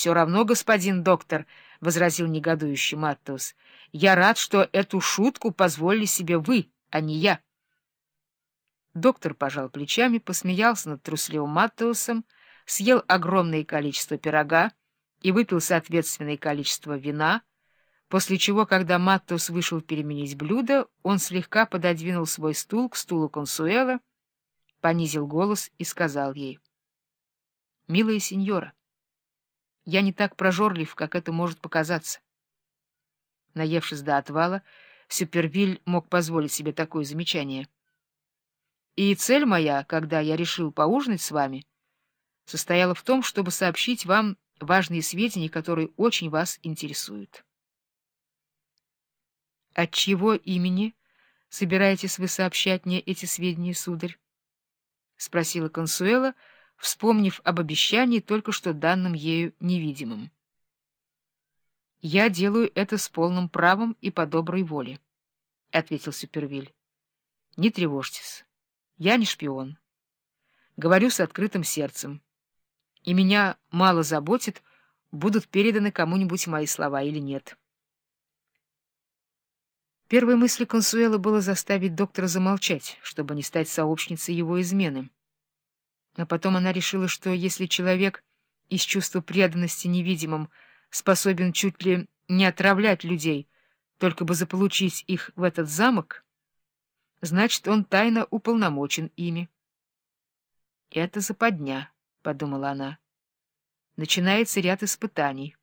Все равно, господин доктор, — возразил негодующий Маттеус, — я рад, что эту шутку позволили себе вы, а не я. Доктор пожал плечами, посмеялся над трусливым Маттеусом, съел огромное количество пирога и выпил соответственное количество вина, после чего, когда Маттеус вышел переменить блюдо, он слегка пододвинул свой стул к стулу консуэла, понизил голос и сказал ей, «Милая сеньора, я не так прожорлив, как это может показаться. Наевшись до отвала, Супервиль мог позволить себе такое замечание. И цель моя, когда я решил поужинать с вами, состояла в том, чтобы сообщить вам важные сведения, которые очень вас интересуют. От чьего имени собираетесь вы сообщать мне эти сведения, сударь? — спросила Консуэла, — вспомнив об обещании, только что данным ею невидимым. «Я делаю это с полным правом и по доброй воле», — ответил Супервиль. «Не тревожьтесь, я не шпион. Говорю с открытым сердцем, и меня мало заботит, будут переданы кому-нибудь мои слова или нет». Первой мыслью Консуэла было заставить доктора замолчать, чтобы не стать сообщницей его измены. Но потом она решила, что если человек из чувства преданности невидимым способен чуть ли не отравлять людей, только бы заполучить их в этот замок, значит, он тайно уполномочен ими. «Это западня», — подумала она. «Начинается ряд испытаний».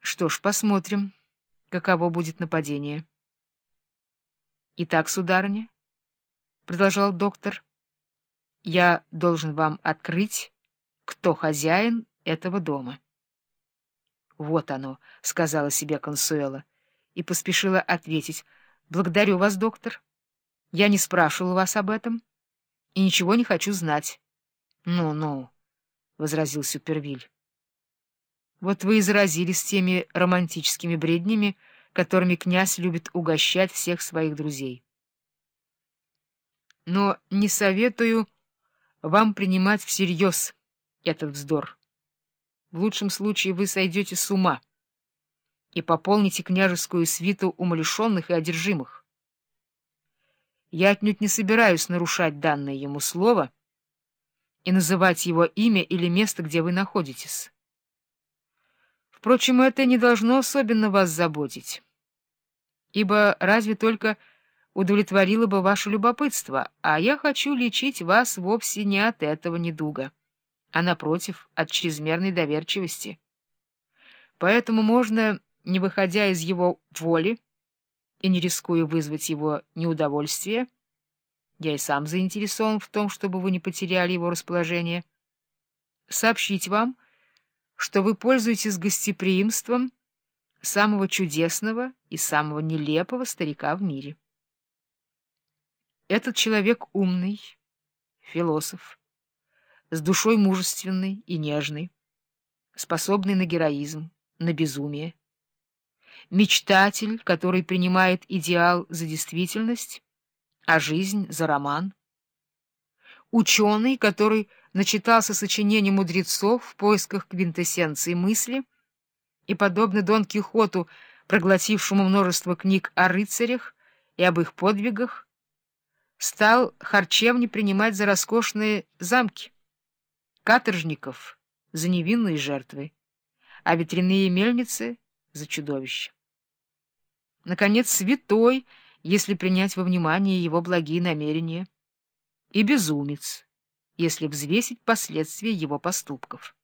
Что ж, посмотрим, каково будет нападение. «Итак, сударыня», — продолжал доктор, — я должен вам открыть, кто хозяин этого дома. — Вот оно, — сказала себе Консуэла, и поспешила ответить. — Благодарю вас, доктор. Я не спрашивал вас об этом и ничего не хочу знать. «Ну, — Ну-ну, — возразил Супервиль. — Вот вы и заразились теми романтическими бреднями, которыми князь любит угощать всех своих друзей. Но не советую вам принимать всерьез этот вздор. В лучшем случае вы сойдете с ума и пополните княжескую свиту умалишенных и одержимых. Я отнюдь не собираюсь нарушать данное ему слово и называть его имя или место, где вы находитесь. Впрочем, это не должно особенно вас заботить, ибо разве только удовлетворило бы ваше любопытство, а я хочу лечить вас вовсе не от этого недуга, а, напротив, от чрезмерной доверчивости. Поэтому можно, не выходя из его воли и не рискуя вызвать его неудовольствие, я и сам заинтересован в том, чтобы вы не потеряли его расположение, сообщить вам, что вы пользуетесь гостеприимством самого чудесного и самого нелепого старика в мире. Этот человек умный, философ, с душой мужественной и нежной, способный на героизм, на безумие, мечтатель, который принимает идеал за действительность, а жизнь за роман, ученый, который начитался сочинений мудрецов в поисках квинтэссенции мысли. И, подобно Дон Кихоту, проглотившему множество книг о рыцарях и об их подвигах, стал харчевни принимать за роскошные замки, каторжников за невинные жертвы, а ветряные мельницы — за чудовища. Наконец, святой, если принять во внимание его благие намерения, и безумец, если взвесить последствия его поступков.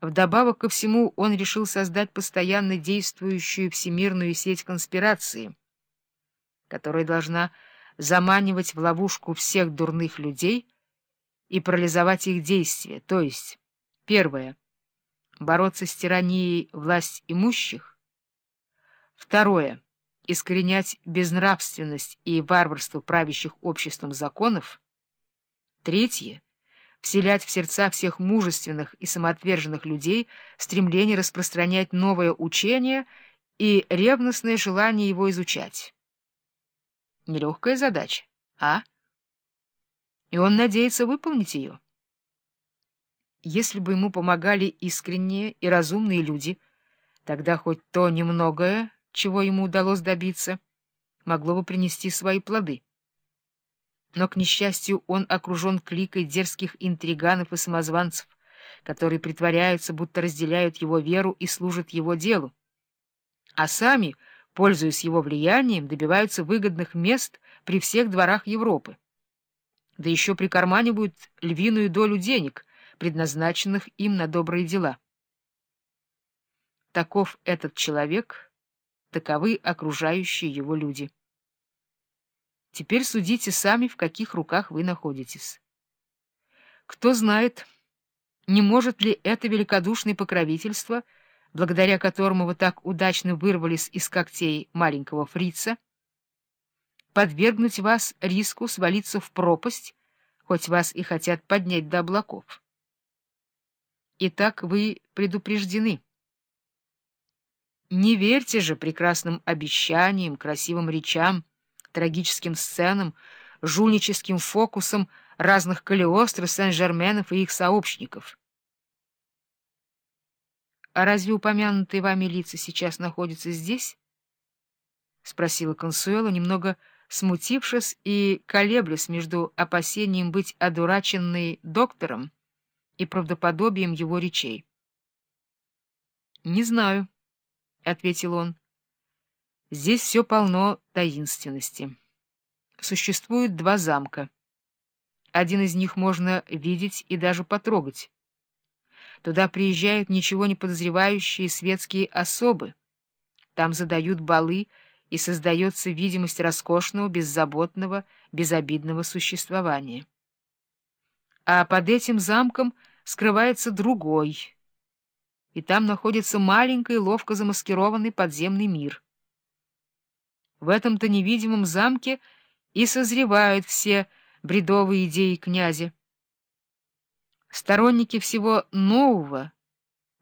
Вдобавок ко всему он решил создать постоянно действующую всемирную сеть конспирации, которая должна заманивать в ловушку всех дурных людей и парализовать их действия, то есть, первое, бороться с тиранией власть имущих, второе, искоренять безнравственность и варварство правящих обществом законов, третье, вселять в сердца всех мужественных и самоотверженных людей стремление распространять новое учение и ревностное желание его изучать. Нелегкая задача, а? И он надеется выполнить ее. Если бы ему помогали искренние и разумные люди, тогда хоть то немногое, чего ему удалось добиться, могло бы принести свои плоды. Но, к несчастью, он окружен кликой дерзких интриганов и самозванцев, которые притворяются, будто разделяют его веру и служат его делу, а сами, пользуясь его влиянием, добиваются выгодных мест при всех дворах Европы. Да еще прикарманивают львиную долю денег, предназначенных им на добрые дела. Таков этот человек, таковы окружающие его люди. Теперь судите сами, в каких руках вы находитесь. Кто знает, не может ли это великодушное покровительство, благодаря которому вы так удачно вырвались из когтей маленького фрица, подвергнуть вас риску свалиться в пропасть, хоть вас и хотят поднять до облаков. Итак, вы предупреждены. Не верьте же прекрасным обещаниям, красивым речам, трагическим сценам, жульническим фокусам разных Калиостро, Сен-Жерменов и их сообщников. — А разве упомянутые вами лица сейчас находятся здесь? — спросила Консуэла, немного смутившись и колеблясь между опасением быть одураченной доктором и правдоподобием его речей. — Не знаю, — ответил он. — Здесь все полно таинственности. Существует два замка. Один из них можно видеть и даже потрогать. Туда приезжают ничего не подозревающие светские особы. Там задают балы, и создается видимость роскошного, беззаботного, безобидного существования. А под этим замком скрывается другой, и там находится маленький, ловко замаскированный подземный мир. В этом-то невидимом замке и созревают все бредовые идеи князя. Сторонники всего нового,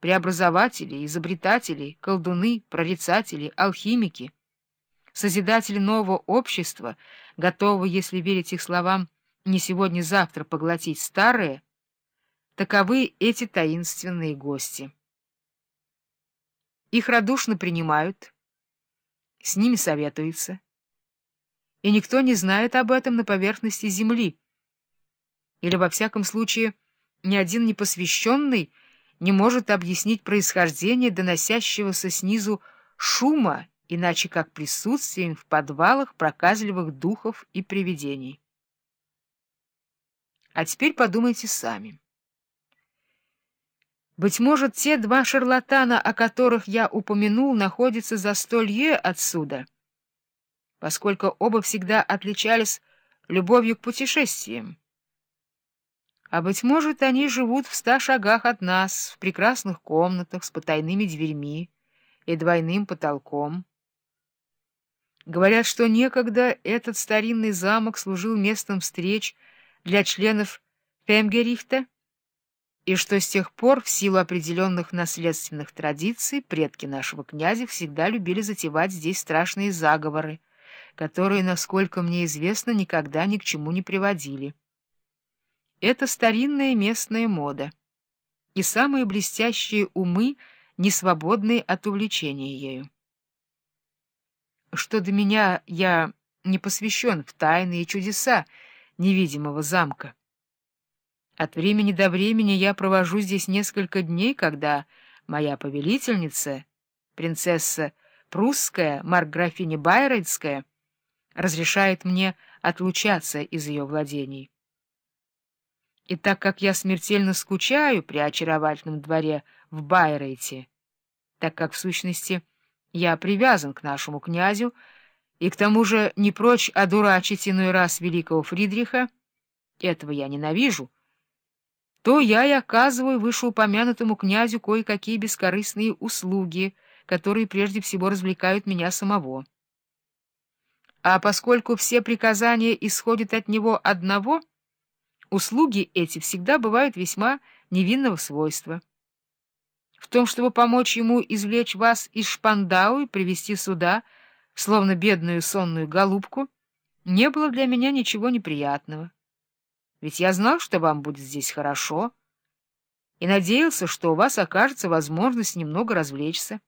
преобразователи, изобретатели, колдуны, прорицатели, алхимики — созидатели нового общества, готовы, если верить их словам, не сегодня-завтра поглотить старое, таковы эти таинственные гости. Их радушно принимают, с ними советуются, и никто не знает об этом на поверхности земли, или, во всяком случае, ни один непосвященный не может объяснить происхождение доносящегося снизу шума иначе как присутствием в подвалах проказливых духов и привидений. А теперь подумайте сами. Быть может, те два шарлатана, о которых я упомянул, находятся за столье отсюда, поскольку оба всегда отличались любовью к путешествиям. А, быть может, они живут в ста шагах от нас, в прекрасных комнатах с потайными дверьми и двойным потолком. Говорят, что некогда этот старинный замок служил местом встреч для членов Фемгерихта, и что с тех пор, в силу определенных наследственных традиций, предки нашего князя всегда любили затевать здесь страшные заговоры, которые, насколько мне известно, никогда ни к чему не приводили. Это старинная местная мода, и самые блестящие умы не свободны от увлечения ею. Что до меня, я не посвящен в тайны и чудеса невидимого замка. От времени до времени я провожу здесь несколько дней, когда моя повелительница, принцесса прусская, марк-графиня Байройдская, разрешает мне отлучаться из ее владений. И так как я смертельно скучаю при очаровательном дворе в Байрейте, так как, в сущности, я привязан к нашему князю и к тому же не прочь одурачить иной раз великого Фридриха, этого я ненавижу, то я и оказываю вышеупомянутому князю кое-какие бескорыстные услуги, которые прежде всего развлекают меня самого. А поскольку все приказания исходят от него одного, услуги эти всегда бывают весьма невинного свойства в том, чтобы помочь ему извлечь вас из Шпандау и привести сюда, словно бедную сонную голубку, не было для меня ничего неприятного. Ведь я знал, что вам будет здесь хорошо. и надеялся, что у вас окажется возможность немного развлечься.